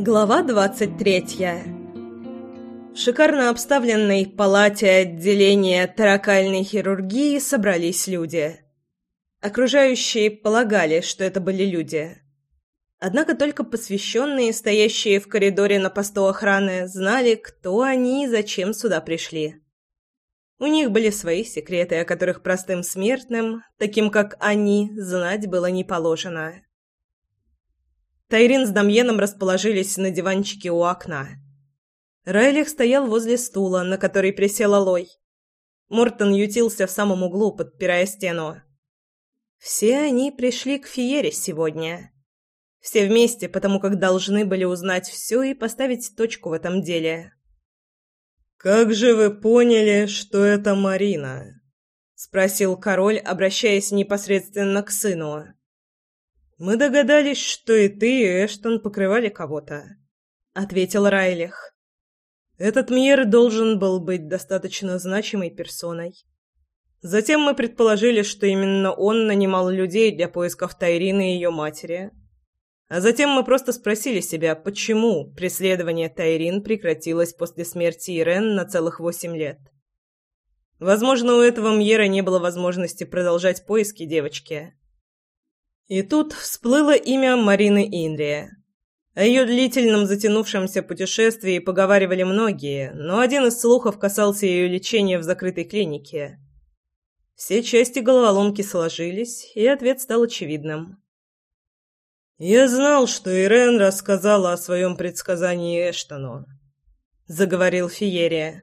Глава 23. В шикарно обставленной палате отделения таракальной хирургии собрались люди. Окружающие полагали, что это были люди. Однако только посвященные, стоящие в коридоре на посту охраны, знали, кто они и зачем сюда пришли. У них были свои секреты, о которых простым смертным, таким как они, знать было не положено. Тайрин с Дамьеном расположились на диванчике у окна. Райлих стоял возле стула, на который присел Алой. Мортон ютился в самом углу, подпирая стену. Все они пришли к Фиере сегодня. Все вместе, потому как должны были узнать все и поставить точку в этом деле. «Как же вы поняли, что это Марина?» — спросил король, обращаясь непосредственно к сыну. «Мы догадались, что и ты, и Эштон покрывали кого-то», — ответил Райлих. «Этот Мьер должен был быть достаточно значимой персоной. Затем мы предположили, что именно он нанимал людей для поисков Тайрины и ее матери. А затем мы просто спросили себя, почему преследование Тайрин прекратилось после смерти Ирен на целых восемь лет. Возможно, у этого Мьера не было возможности продолжать поиски девочки». И тут всплыло имя Марины Инрия. О ее длительном затянувшемся путешествии поговаривали многие, но один из слухов касался ее лечения в закрытой клинике. Все части головоломки сложились, и ответ стал очевидным. «Я знал, что Ирен рассказала о своем предсказании Эштону», — заговорил Фиерия.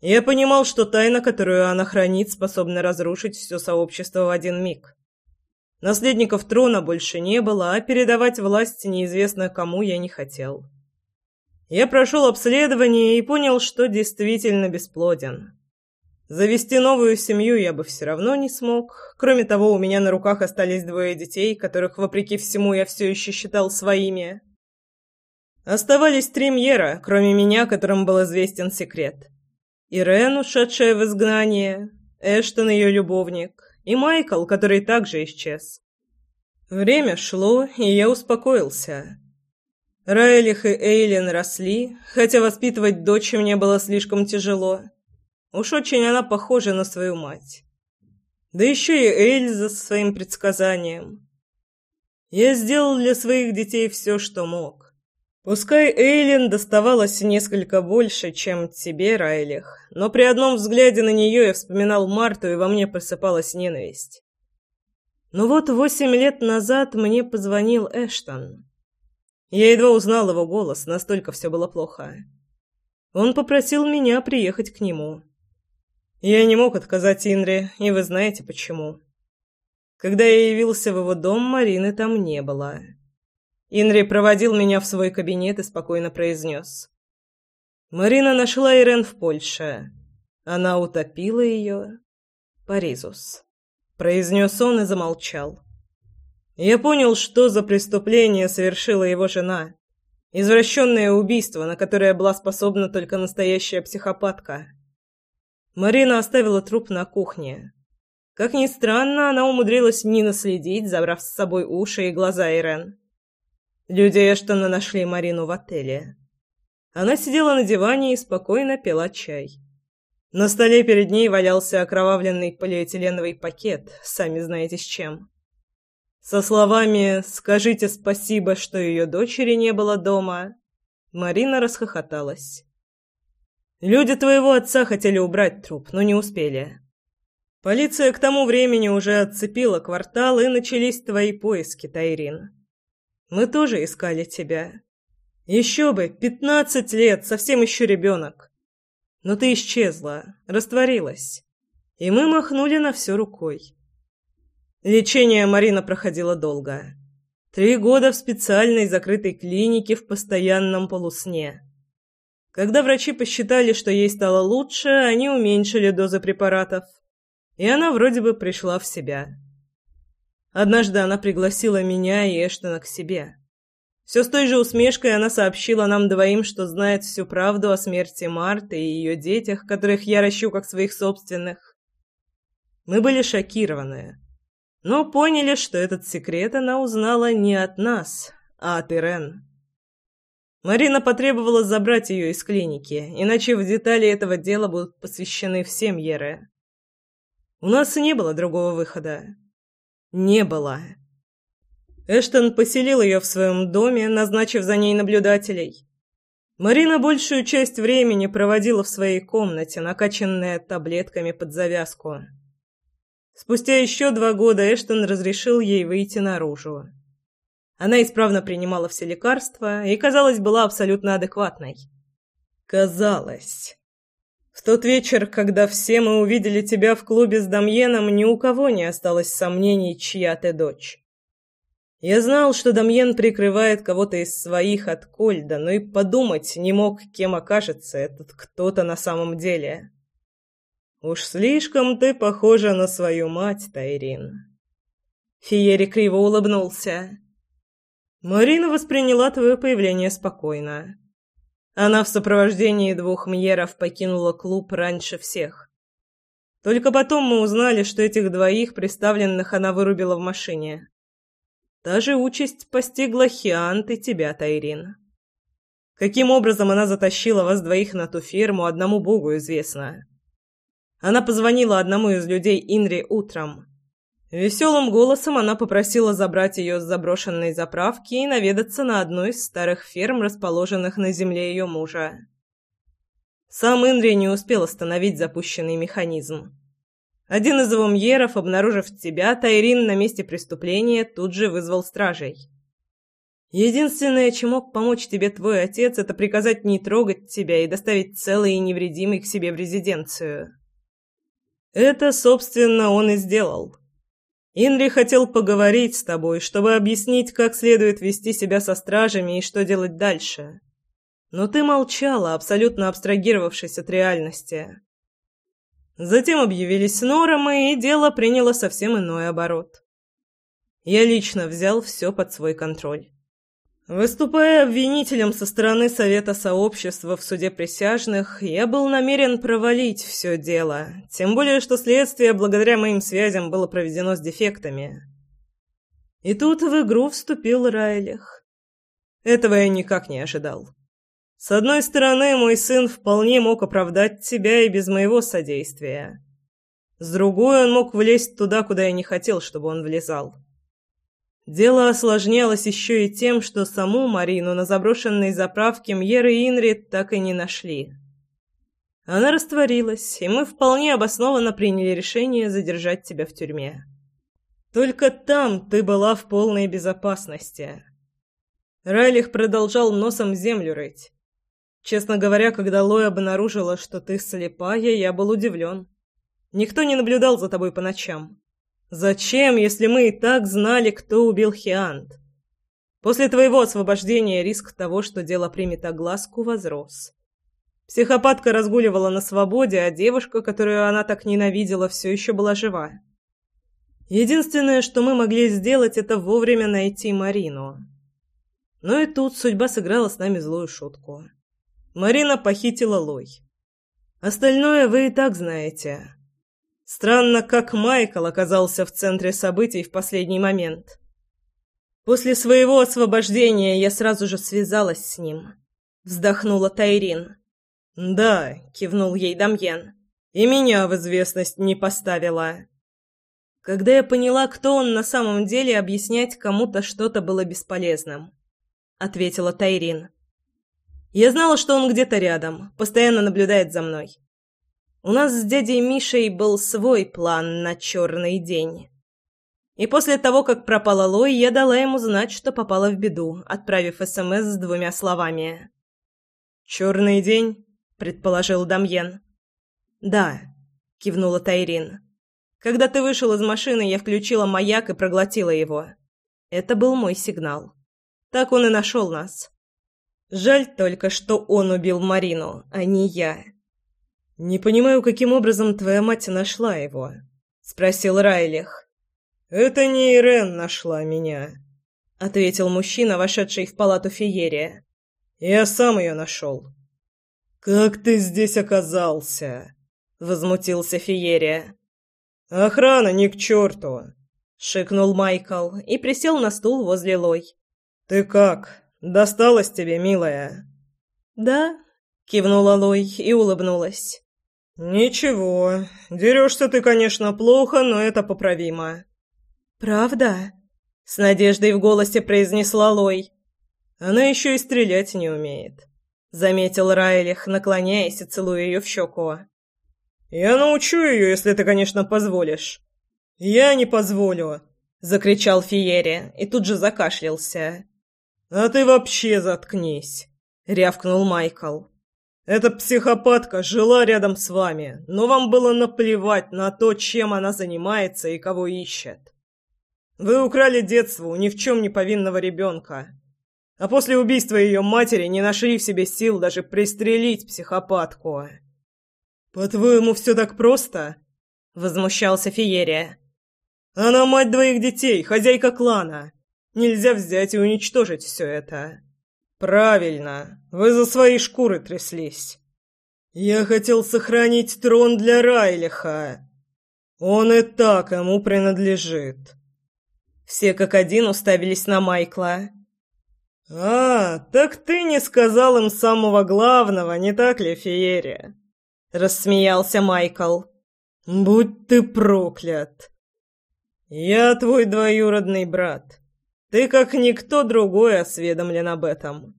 «Я понимал, что тайна, которую она хранит, способна разрушить все сообщество в один миг. Наследников трона больше не было, а передавать власть неизвестно кому я не хотел. Я прошел обследование и понял, что действительно бесплоден. Завести новую семью я бы все равно не смог. Кроме того, у меня на руках остались двое детей, которых, вопреки всему, я все еще считал своими. Оставались три Мьера, кроме меня, которым был известен секрет. Ирен, ушедшая в изгнание, Эштон, ее любовник, и Майкл, который также исчез. Время шло, и я успокоился. Райлих и Эйлин росли, хотя воспитывать дочь мне было слишком тяжело. Уж очень она похожа на свою мать. Да еще и Эльза со своим предсказанием. Я сделал для своих детей все, что мог. Пускай Эйлин доставалось несколько больше, чем тебе, Райлих, но при одном взгляде на нее я вспоминал Марту, и во мне просыпалась ненависть. Но вот восемь лет назад мне позвонил Эштон. Я едва узнал его голос, настолько все было плохо. Он попросил меня приехать к нему. Я не мог отказать Инре, и вы знаете почему. Когда я явился в его дом, Марины там не было. Инри проводил меня в свой кабинет и спокойно произнес. «Марина нашла Ирен в Польше. Она утопила ее. Паризус», — произнес он и замолчал. Я понял, что за преступление совершила его жена. Извращенное убийство, на которое была способна только настоящая психопатка. Марина оставила труп на кухне. Как ни странно, она умудрилась не наследить, забрав с собой уши и глаза Ирен. Люди Эштона нашли Марину в отеле. Она сидела на диване и спокойно пила чай. На столе перед ней валялся окровавленный полиэтиленовый пакет, сами знаете с чем. Со словами «Скажите спасибо, что ее дочери не было дома», Марина расхохоталась. «Люди твоего отца хотели убрать труп, но не успели. Полиция к тому времени уже отцепила квартал, и начались твои поиски, Тайрин. Мы тоже искали тебя. Еще бы, пятнадцать лет, совсем еще ребенок. Но ты исчезла, растворилась. И мы махнули на все рукой. Лечение Марина проходило долго. Три года в специальной закрытой клинике в постоянном полусне. Когда врачи посчитали, что ей стало лучше, они уменьшили дозы препаратов. И она вроде бы пришла в себя. Однажды она пригласила меня и Эштона к себе. Все с той же усмешкой она сообщила нам двоим, что знает всю правду о смерти Марты и ее детях, которых я ращу как своих собственных. Мы были шокированы, но поняли, что этот секрет она узнала не от нас, а от Ирен. Марина потребовала забрать ее из клиники, иначе в детали этого дела будут посвящены все Мьеры. У нас не было другого выхода. Не было. Эштон поселил ее в своем доме, назначив за ней наблюдателей. Марина большую часть времени проводила в своей комнате, накачанная таблетками под завязку. Спустя еще два года Эштон разрешил ей выйти наружу. Она исправно принимала все лекарства и, казалось, была абсолютно адекватной. Казалось. В тот вечер, когда все мы увидели тебя в клубе с Дамьеном, ни у кого не осталось сомнений, чья ты дочь. Я знал, что Дамьен прикрывает кого-то из своих от Кольда, но и подумать не мог, кем окажется этот кто-то на самом деле. Уж слишком ты похожа на свою мать, Тайрин. Фиери криво улыбнулся. Марина восприняла твое появление спокойно. Она в сопровождении двух мьеров покинула клуб раньше всех. Только потом мы узнали, что этих двоих представленных она вырубила в машине. Та же участь постигла Хиант и тебя, Тайрин. Каким образом она затащила вас двоих на ту ферму, одному богу известно. Она позвонила одному из людей Инри утром. Веселым голосом она попросила забрать ее с заброшенной заправки и наведаться на одну из старых ферм, расположенных на земле ее мужа. Сам Инри не успел остановить запущенный механизм. Один из его мьеров, обнаружив тебя, Тайрин на месте преступления тут же вызвал стражей. Единственное, чем мог помочь тебе твой отец, это приказать не трогать тебя и доставить целый и невредимый к себе в резиденцию. Это, собственно, он и сделал. Инри хотел поговорить с тобой, чтобы объяснить, как следует вести себя со стражами и что делать дальше. Но ты молчала, абсолютно абстрагировавшись от реальности. Затем объявились нормы, и дело приняло совсем иной оборот. Я лично взял все под свой контроль. Выступая обвинителем со стороны Совета Сообщества в суде присяжных, я был намерен провалить все дело, тем более что следствие благодаря моим связям было проведено с дефектами. И тут в игру вступил Райлих. Этого я никак не ожидал. С одной стороны, мой сын вполне мог оправдать тебя и без моего содействия. С другой, он мог влезть туда, куда я не хотел, чтобы он влезал. Дело осложнялось еще и тем, что саму Марину на заброшенной заправке Мьер и Инрид так и не нашли. Она растворилась, и мы вполне обоснованно приняли решение задержать тебя в тюрьме. Только там ты была в полной безопасности. Райлих продолжал носом землю рыть. Честно говоря, когда Лой обнаружила, что ты слепая, я был удивлен. Никто не наблюдал за тобой по ночам. Зачем, если мы и так знали, кто убил Хиант? После твоего освобождения риск того, что дело примет огласку, возрос. Психопатка разгуливала на свободе, а девушка, которую она так ненавидела, все еще была жива. Единственное, что мы могли сделать, это вовремя найти Марину. Но и тут судьба сыграла с нами злую шутку. Марина похитила Лой. Остальное вы и так знаете. Странно, как Майкл оказался в центре событий в последний момент. После своего освобождения я сразу же связалась с ним. Вздохнула Тайрин. «Да», — кивнул ей Дамьен. «И меня в известность не поставила». Когда я поняла, кто он на самом деле, объяснять кому-то что-то было бесполезным, — ответила Тайрин. Я знала, что он где-то рядом, постоянно наблюдает за мной. У нас с дядей Мишей был свой план на черный день. И после того, как пропала Лой, я дала ему знать, что попала в беду, отправив СМС с двумя словами. «Черный день?» — предположил Дамьен. «Да», — кивнула Тайрин. «Когда ты вышел из машины, я включила маяк и проглотила его. Это был мой сигнал. Так он и нашел нас. Жаль только, что он убил Марину, а не я. Не понимаю, каким образом твоя мать нашла его, спросил Райлих. Это не Ирен нашла меня, ответил мужчина, вошедший в палату Фиерия. Я сам ее нашел. Как ты здесь оказался? возмутился Фиерия. Охрана ни к черту!» — шикнул Майкл и присел на стул возле Лой. «Ты как? Досталось тебе, милая?» «Да», — кивнула Лой и улыбнулась. «Ничего, дерешься ты, конечно, плохо, но это поправимо». «Правда?» — с надеждой в голосе произнесла Лой. «Она еще и стрелять не умеет», — заметил Райлих, наклоняясь и целуя ее в щеку. «Я научу ее, если ты, конечно, позволишь». «Я не позволю», — закричал Фиере и тут же закашлялся. «А ты вообще заткнись», — рявкнул Майкл. «Эта психопатка жила рядом с вами, но вам было наплевать на то, чем она занимается и кого ищет. Вы украли детство у ни в чем не повинного ребенка, а после убийства ее матери не нашли в себе сил даже пристрелить психопатку». «По-твоему, все так просто?» — возмущался Фиерия. «Она мать двоих детей, хозяйка клана. Нельзя взять и уничтожить все это. Правильно, вы за свои шкуры тряслись. Я хотел сохранить трон для Райлиха. Он и так ему принадлежит. Все как один уставились на Майкла. «А, так ты не сказал им самого главного, не так ли, Феерия?» Рассмеялся Майкл. «Будь ты проклят!» «Я твой двоюродный брат. Ты, как никто другой, осведомлен об этом.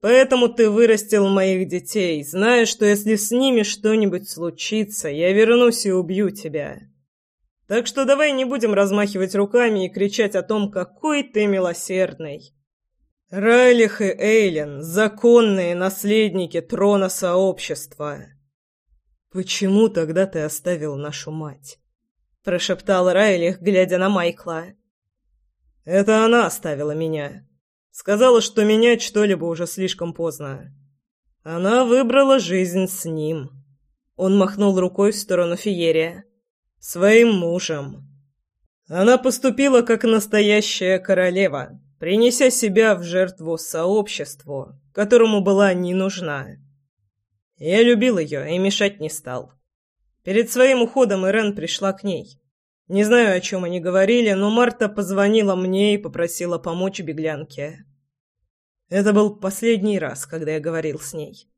Поэтому ты вырастил моих детей, зная, что если с ними что-нибудь случится, я вернусь и убью тебя. Так что давай не будем размахивать руками и кричать о том, какой ты милосердный. Райлих и Эйлен – законные наследники трона сообщества. Почему тогда ты оставил нашу мать? Прошептал Райлих, глядя на Майкла. Это она оставила меня. Сказала, что менять что-либо уже слишком поздно. Она выбрала жизнь с ним. Он махнул рукой в сторону Фиерия. Своим мужем. Она поступила как настоящая королева, принеся себя в жертву сообществу, которому была не нужна. Я любил ее и мешать не стал. Перед своим уходом Ирен пришла к ней. Не знаю, о чем они говорили, но Марта позвонила мне и попросила помочь беглянке. Это был последний раз, когда я говорил с ней.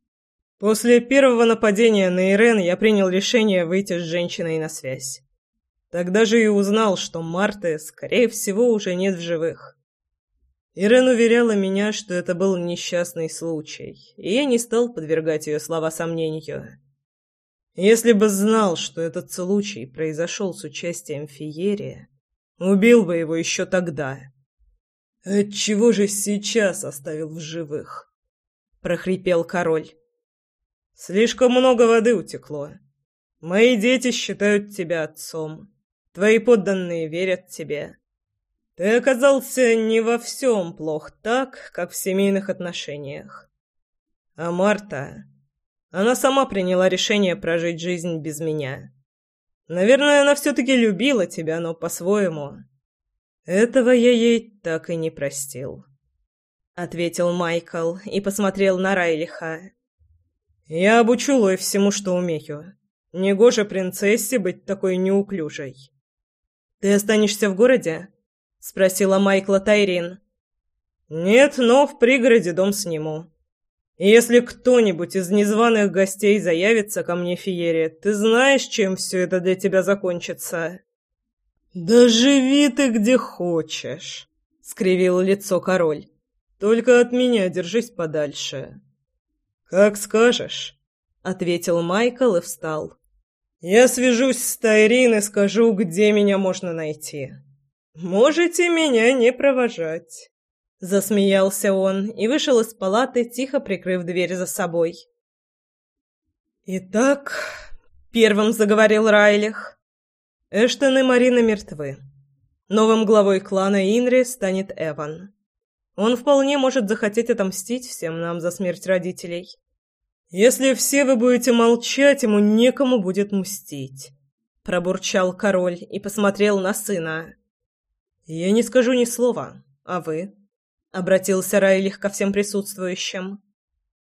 После первого нападения на Ирен я принял решение выйти с женщиной на связь. Тогда же и узнал, что Марты, скорее всего, уже нет в живых. Ирен уверяла меня, что это был несчастный случай, и я не стал подвергать ее слова сомнению. Если бы знал, что этот случай произошел с участием Фиерия, убил бы его еще тогда. Отчего же сейчас оставил в живых? прохрипел король. Слишком много воды утекло. Мои дети считают тебя отцом. Твои подданные верят тебе. Ты оказался не во всем плох так, как в семейных отношениях. А Марта... Она сама приняла решение прожить жизнь без меня. Наверное, она все-таки любила тебя, но по-своему. Этого я ей так и не простил. Ответил Майкл и посмотрел на Райлиха. Я обучу Лой всему, что умею. Негоже принцессе быть такой неуклюжей. Ты останешься в городе? Спросила Майкла Тайрин. Нет, но в пригороде дом сниму. Если кто-нибудь из незваных гостей заявится ко мне, Фиере, ты знаешь, чем все это для тебя закончится?» «Да живи ты где хочешь», — скривил лицо король. «Только от меня держись подальше». «Как скажешь», — ответил Майкл и встал. «Я свяжусь с Тайрин и скажу, где меня можно найти. Можете меня не провожать». Засмеялся он и вышел из палаты, тихо прикрыв дверь за собой. «Итак», — первым заговорил Райлих, — «Эштон и Марина мертвы. Новым главой клана Инри станет Эван. Он вполне может захотеть отомстить всем нам за смерть родителей. Если все вы будете молчать, ему некому будет мстить», — пробурчал король и посмотрел на сына. «Я не скажу ни слова, а вы?» Обратился Райлих ко всем присутствующим.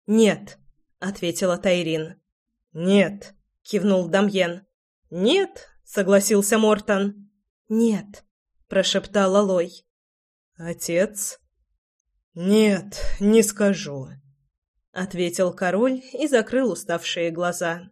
«Нет», — ответила Тайрин. «Нет», — кивнул Дамьен. «Нет», — согласился Мортон. «Нет», — прошептала Лой. «Отец?» «Нет, не скажу», — ответил король и закрыл уставшие глаза.